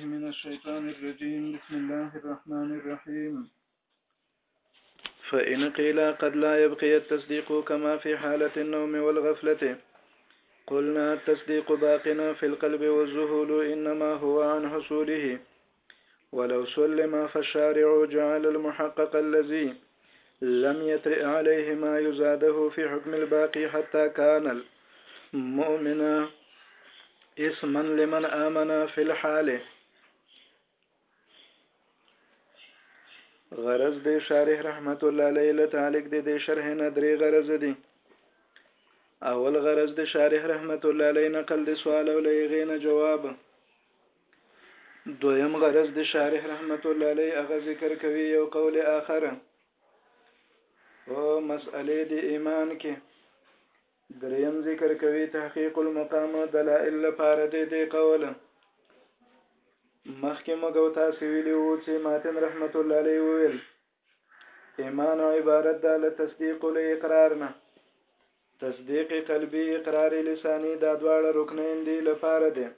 من الشيطان الرجيم بسم الله الرحمن الرحيم فإن قيل قد لا يبقي التصديق كما في حالة النوم والغفلة قلنا التصديق باقنا في القلب والزهول إنما هو عن حصوله ولو سلم فالشارع جعل المحقق الذي لم يطرئ عليه ما يزاده في حكم الباقي حتى كان المؤمن اسما لمن آمن في الحال غرض د شارح رحمت الله علیه له تعلق د دې شرح نه درې غرض دي اول غرض د شارح رحمت الله علیه نقل د سوال او لغې نه جواب دویم غرض د شارح رحمت الله علیه هغه ذکر کوي یو قول آخر او مسئله د ایمان کې دریم ذکر کوي تحقیق المقام دلائل لپاره د دې قول مخکې موږ تاسو ویلو چې ماتن رحمت الله علیه ویل ایمان عبارت ده له تصدیق او اقرار نه تصدیق قلبي اقرار لساني دا دواړه رکنین دي لپاره دي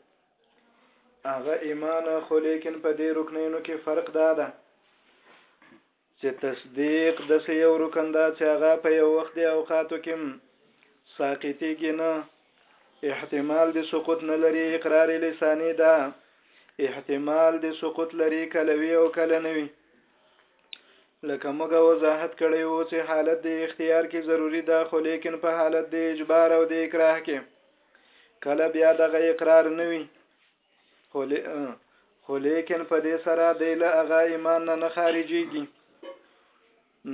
هغه ایمان خو لیکن په دې رکنینو کې فرق دا ده چې تصدیق د سې یو رکن دا چې هغه په یو وخت دی اوقاتو کې ساقطیږي نه احتمال د سقوط نه لري اقرار لساني دا احتمال د سقوط لري کلوي او کله نوي لکه موږ وضاحت کړی وو چې حالت د اختیار کې ضروری ده خو لیکن په حالت د اجبار او د اکراه کې کله بیا دغه اقرار نه وي خو لیکن په دې سره د له هغه ایمان نه خارجيږي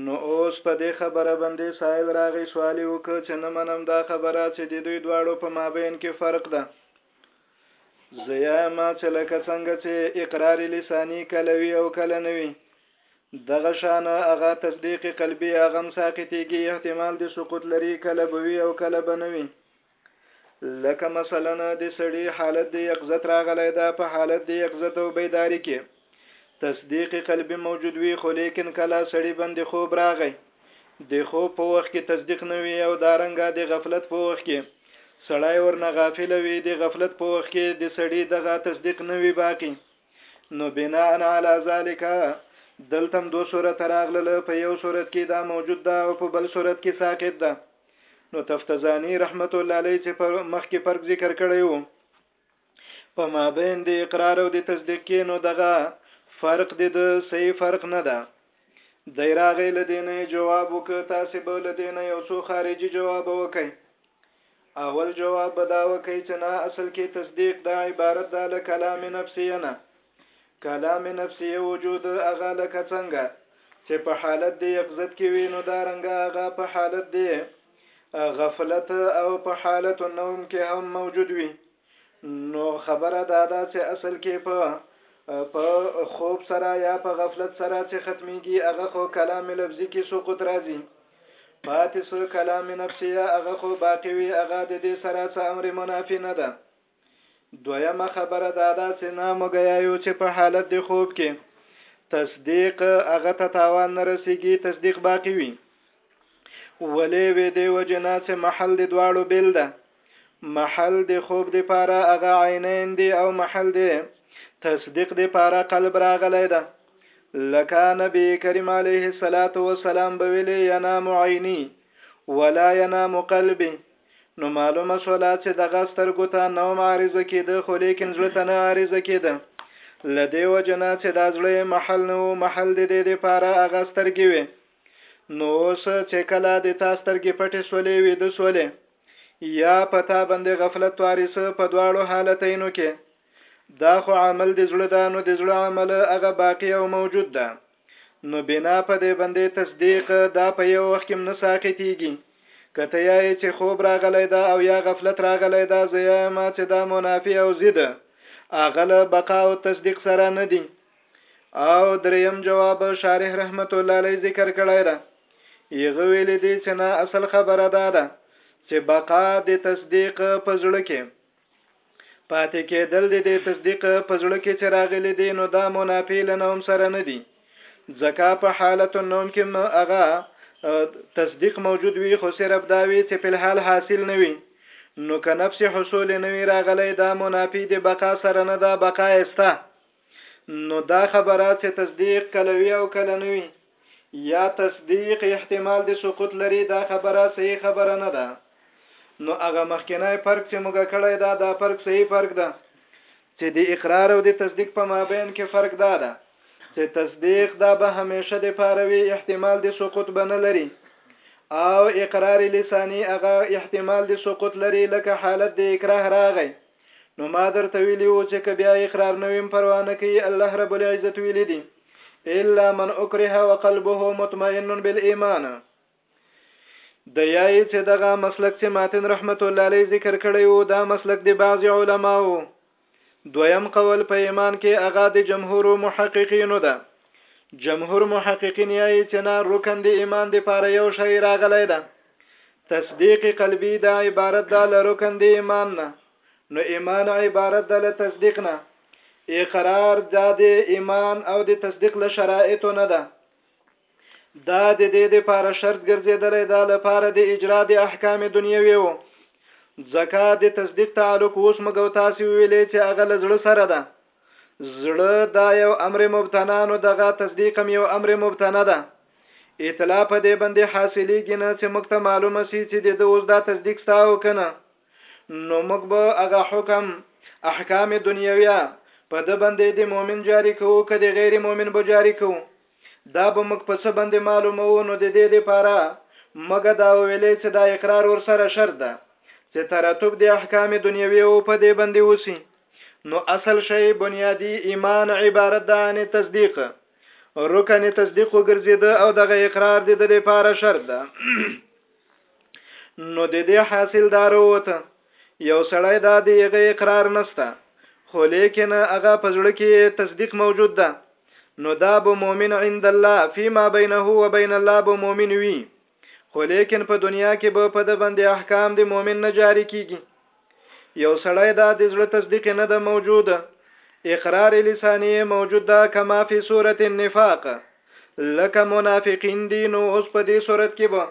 نو اوس په دې خبره باندې سائل راغی سوال وکړ چې نه منم دا خبره چې د دوی دواړو په مابین کې فرق ده زیا ما چې لکه څنګه چې اقرار لسانی کله وی او کله نه وی دغه شان هغه تصدیق قلبي هغه ساقطيږي احتمال د سقوط لري کله بوي او کله بنوي لکه مثلا د سړي حالت د یقظت راغلی دا په حالت د یقظت او بیداری کې تصدیق قلبی موجود وی خو لیکن کلا سړی بند خوب راغی د خوب په وخت کې تصدیق نه وی او دارنګه د غفلت په وخت کې سړی ورنه غافل وی د غفلت په وخت کې د سړی دغه تصدیق نه وی باقی نو بناء علی ذالک دلتم دو صورت راغله په یو صورت کې دا موجود ده او په بل صورت کې ساقط ده نو تفتزانی رحمت الله علیه چې پر مخ کې فرق ذکر کړی وو په مابین د اقرار او د تصدیق کې نو دغه فرق د صحیح فرق نه ده دی راغی لدینه جواب وک تاسو به لدینه یو څو خارجي جواب وکئ اول جواب بداوه کوي چې نه اصل کې تصدیق دا عبارت ده له کلام نفسي نه کلام نفسیه وجود هغه لکه څنګه چې په حالت د یقظت کې وي نو دا رنګه هغه په حالت دی غفلت او په حالت نوم کې هم موجود وي نو خبره دا ده چې اصل کې په په خوب سره یا په غفلت سره چې ختميږي هغه خو کلام لفظي کې سقوط راځي پاتې سو کلام نفسي هغه خو باقی وي هغه د دې سره څه امر منافي نه ده دویمه خبره دا ده چې نه مګیایو چې په حالت د خوب کې تصدیق هغه ته تاوان نه رسیږي تصدیق باقی وي ولې وې دی وجنا چې محل د دواړو بیل ده محل د خوب د پاره هغه عینین دی او محل د تصدیق د پاره قلب راغلی ده لکه نبی کریم علیه الصلاۃ والسلام بویلی ینام عینی ولا ینام قلبی نو معلومه شوله چې دغه سترګو ته نه هم عارضه کېده خو لیکن زړه ته نه عارضه کېده له دې وجه نه چې دا زړه یې محل نه و محل د دې دپاره هغه سترګې وې نو اوس چې کله د تا سترګې پټې شولې ویده شولې یا په تا باندې غفلت طاري سه په دواړو حالتینو کې دا خو عمل د زړه ده نو د زړه عمل هغه باقی او موجود ده نو بنا په دې باندې تصدیق دا په یو وخت کې نه ساقطیږي که ته یې چې خوب راغلی دا او یا غفلت راغلی دا زه یم چې دا منافع او ضد اغله بقا او تصدیق سره نه دي او دریم جواب شارح رحمت الله علیه ذکر کړی دا یغه ویل دي چې نه اصل خبره دا ده چې بقا د تصدیق په ځړه کې پاتې کېدل د دې تصدیق په زړه کې چې راغلي دي نو دا منافی له نوم سره نه دي ځکه په حالت النوم کې هغه تصدیق موجود وي خو صرف دا وي چې په الحال حاصل نه وي نو که نفس حصول نه وي راغلی دا منافی د بقا سره نه ده بقا یې سته نو دا خبره چې تصدیق کله وی او کله نه وی یا تصدیق احتمال د سقوط لري دا خبره صحیح خبره نه ده نو هغه مخکنی فرق چې موږ کړی دا دا فرق صحیح فرق ده چې د اقرار او د تصدیق په مابین کې فرق دا ده چې تصدیق دا به همیشه د پاروي احتمال د سقوط بنه لري او اقرار لسانی هغه احتمال د سقوط لري لکه حالت د اکراه راغی نو ما درته ویلی وو چې که بیا اقرار نه ویم پروا نه کوي الله رب العزت ویلی دي الا من اکره وقلبه مطمئن بالایمان د یای چې دغه مسلک چې ماتن رحمت الله علیه ذکر کړی وو دا مسلک دی بعض علماو دویم قول په ایمان کې اغا د جمهور محققینو ده جمهور محققین یای چې نه رکن دی ایمان دی پاره یو شی راغلی ده تصدیق قلبی دا عبارت دا لرکن دی ایمان نه نو ایمان عبارت دا له تصدیق نه اقرار دا دی ایمان او د تصدیق له شرایط نه ده دا د دې د پاره شرط ګرځیدلې دا لپاره د اجرا د احکام دنیوي وو زکات د تصدیق تعلق اوس مګو تاسو ویلې چې هغه لزړه سره ده زړه دا یو امر مبتنا نو دغه تصدیق هم یو امر مبتنا ده اطلاع په دې باندې حاصلېږي نه چې موږ ته معلومه سي چې د ده اوس دا تصدیق ستا او که نه نو موږ به هغه حکم احکام دنیویه په ده باندې د مؤمن جاری کوو که د غیر مؤمن به جاری کوو دا به موږ په څه باندې معلوموو نو د دې لپاره موږ دا وویلې چې دا اقرار ورسره شرط ده چې ترتب د احکام دنیوي او په دې باندې وسی نو اصل شی بنیادی ایمان عبارت ده عن تصدیق رکن تصدیق وګرځیده او دغه اقرار د دې لپاره شرط ده نو د دې حاصل دار وته یو سړی ده د یغه اقرار نسته خو لیکن هغه په زړه کې تصدیق موجود ده نو دا به مؤمن عند الله فيما بينه وبين الله به مؤمن وي خو لیکن په دنیا کې به په د باندې احکام د مؤمن نه جاری کیږي یو سړی دا د زړه تصدیق نه ده موجود اقرار لسانی موجود ده کما فی صورت النفاق لکه منافقین دی نو اوس په دې صورت کې به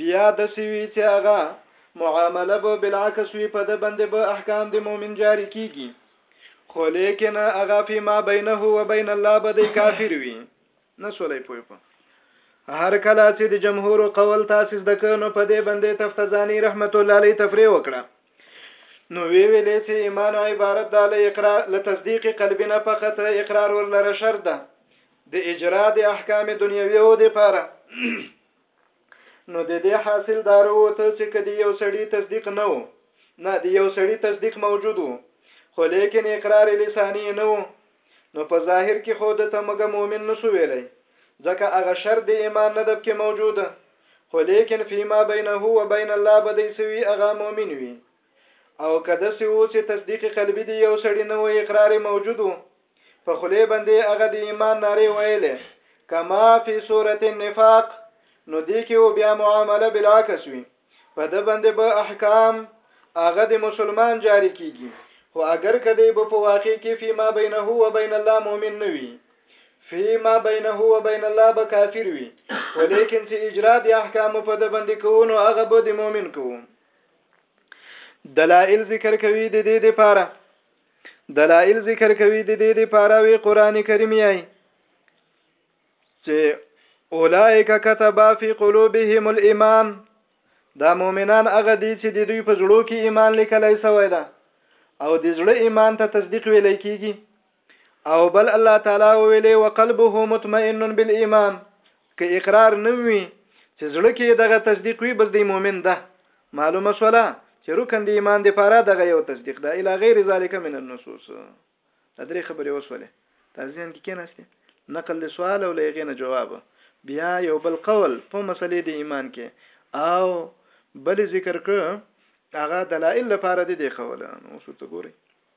بیا د سوي چې هغه معامله به بالعکس وي په ده باندې به احکام د مؤمن جاري کیږي خو لیکن هغه فی ما بینه و بین الله به دی کافر وي نه سولې پوي په هر کله چې د جمهور قول تاسیس د کنو په دې باندې تفتزانی رحمت الله علیه تفریح وکړه نو وی ویلې چې ایمان عبارت ده له اقرار له تصدیق قلبی نه فقط اقرار ورلره شرط ده د اجرا د احکام دنیوي او د پاره نو د دې حاصل دا راووته چې که د یو سړي تصدیق نه و نه د یو سړي تصدیق موجود و خو لیکن اقرار لساني نه و نو په ظاهر کې خو د تمګه مؤمن نسو ویلی ځکه هغه شرط د ایمان نه دب کې موجود خو لیکن فيما بینه و بین الله بدی سوی هغه مؤمن وي او که داسې وو چې تصدیق قلبي دې یو سړي نه و اقرار یې موجود و په خولې باندې هغه د ایمان نارې ویلې کما فی صورت النفاق نو دې کې و بیا معامله بالعکس وي په ده باندې به احکام هغه د مسلمان جاری کیږي خو اگر کدی به په واقع کې فيما بینه و بین الله مؤمن نه وي فيما بینه و بین الله به کافر وي ولیکن چې اجرا د احکام په د باندې کوونو هغه به د مؤمن کوو دلائل ذکر کوي د دې لپاره دلائل ذکر کوي د دې لپاره وی قران کریم یې چې اولائک كتب في قلوبهم الايمان دا مؤمنان هغه دي چې د دوی په زړه کې ایمان لیکلای سوی دا او د زړه ایمان ته تصدیق ویلای کیږي او بل الله تعالی ویلې وقلبه مطمئن بالایمان که اقرار نوي چې زړه کې دغه تصدیق وي بس دی مؤمن ده معلومه شولا چې رکن دی ایمان دی پاره دغه یو تصدیق ده اله غیر ذالک من النصوص دا درې خبرې وسولې تاسو کې کېناسته نقل له سوال او لغې نه جواب بیا یو بل قول په مسلې دی ایمان کې او بل ذکر کړ هغه دلایل لپاره دي دی خوله اوس ته ګوري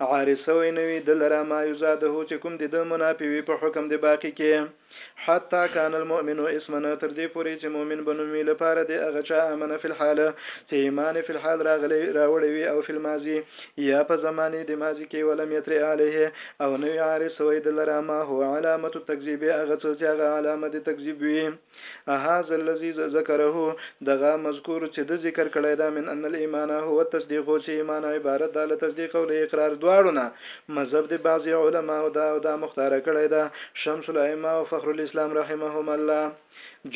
عارض سوی نه وي ده لره ما يزاده چې کوم د ده منافي وي په حکم د باقي کې حتی کان المؤمن اسما تر دې پورې چې مؤمن به نوم وي لپاره د هغه چا امنه فی الحال چې ایمان فی الحال راغلی راوړی وي او فی الماضي یا په زمانه د ماضي کې ولم یتر علیه او نوی عارض سوی ده لره ما هو علامت التکذیب هغه څه چې هغه علامه د تکذیب وي هذا الذي ذکره دغه مذکور چې د ذکر کړی دا من ان الايمان هو التصديق چې ایمان عبارت ده له تصدیق او له اقرار دواړو نه مذهب د بعضی علما او دا او دا مختار کړی ده شمس الائمه او فخر الاسلام رحمهم الله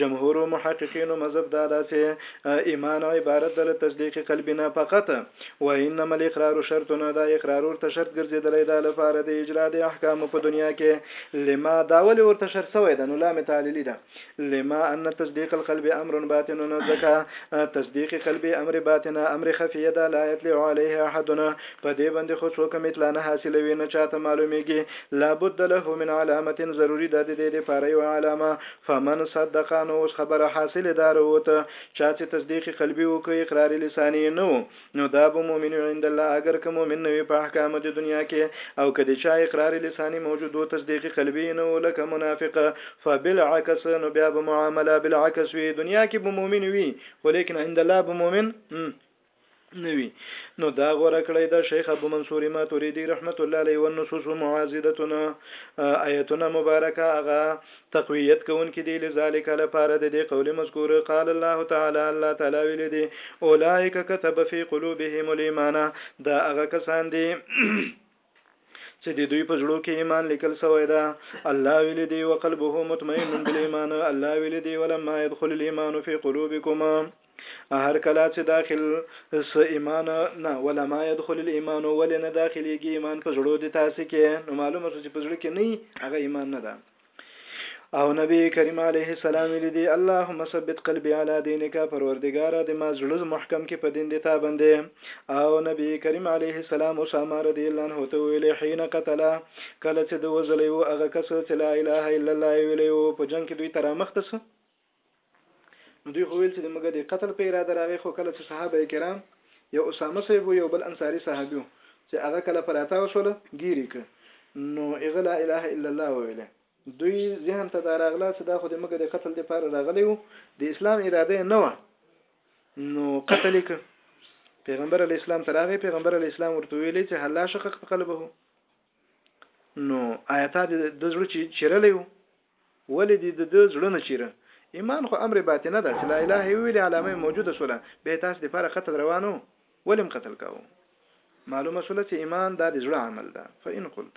جمهور محققین مذهب دا ده چې ایمان عبارت ده له تصدیق قلبی نه فقط وانما الاقرار شرط نو دا اقرار ورته شرط ګرځیدلی ده لپاره د اجرا د احکامو په دنیا کې لما دا ولې ورته شرط سوی ده نو لام تعلیلی ده لما ان تصدیق القلب امر باطن نو ځکه تصدیق قلبی امر باطنه امر خفیه ده لا یطلع علیه احد په دې باندې خو څوک هم اطلاع نه حاصلوي نه چاته معلومیږي لابد له من علامت ضروری ده د دې لپاره یو علامه فمن صدقانو اوس خبره حاصله دار وته چا چې تصدیق قلبی وکړ اقرار لسانی یې نه و نو دا به مؤمن وي عند الله اګر که مؤمن نه وي په احکامو د دنیا کې او که د چا اقرار لسانی موجود و تصدیق قلبی یې نه و لکه منافق فبالعکس نو بیا به معامله بالعکس وي دنیا کې به مؤمن وي خو لیکن عند الله به مؤمن نه وي نو دا غوره کړی د شیخ ابو منصور ماتوریدی رحمت الله علیه والنصوص معاذدتنا آیتنا مبارکه اغا تقویت کون کې دی لذالک لپاره د دې قول مذکور قال الله تعالی الله تعالی ویل دی اولائک كتب فی قلوبهم الايمان دا اغا کسان دی چې د دوی په زړو کې ایمان لیکل سوی ده الله ویلی دی وقلبه مطمئن بالایمان الله ویلی دی ولما يدخل الايمان في قلوبكم هر کله چې داخل س ایمان نه ولما يدخل الايمان ولنه داخليږي ایمان په زړو دي تاسو کې نو معلومه شو چې په زړه کې نه هغه ایمان نه ده او نبی کریم علیه السلام ویلي دي اللهم ثبت قلبي علی دینک پروردګاره د ما زړه محکم کې په دین دې تا باندې او نبی کریم علیه السلام اسامه رضی الله عنه ته ویل حين قتل کله چې د وزلی وو هغه کس چې لا اله الا الله ویلی وو په جنگ کې دوی ترامخ تسو نو دوی خو ویل چې د موږ د قتل په اراده راغی خو کله چې صحابه کرام یو اسامه صاحب و یو بل انصاری صحابي و چې هغه کله پر اتاو شول ګیری ک نو هغه لا اله الا الله وویله دوی ذهن ته دا راغله چې دا خو د موږ د قتل د پاره راغلی و د اسلام اراده نه و نو قتل ک پیغمبر علی اسلام تراغه پیغمبر علی اسلام ورته ویلې چې هلا شقق قلبه نو آیا تا د د زړه چې چیرلی وو ولې دې د د زړه نه چیره ایمان خو امر باطنه ده چې لا اله یې ویلې علامه موجوده سوله به تاسو لپاره قتل روانو ولیم قتل کاوه معلومه سوله چې ایمان دا د زړه عمل ده فإن قلت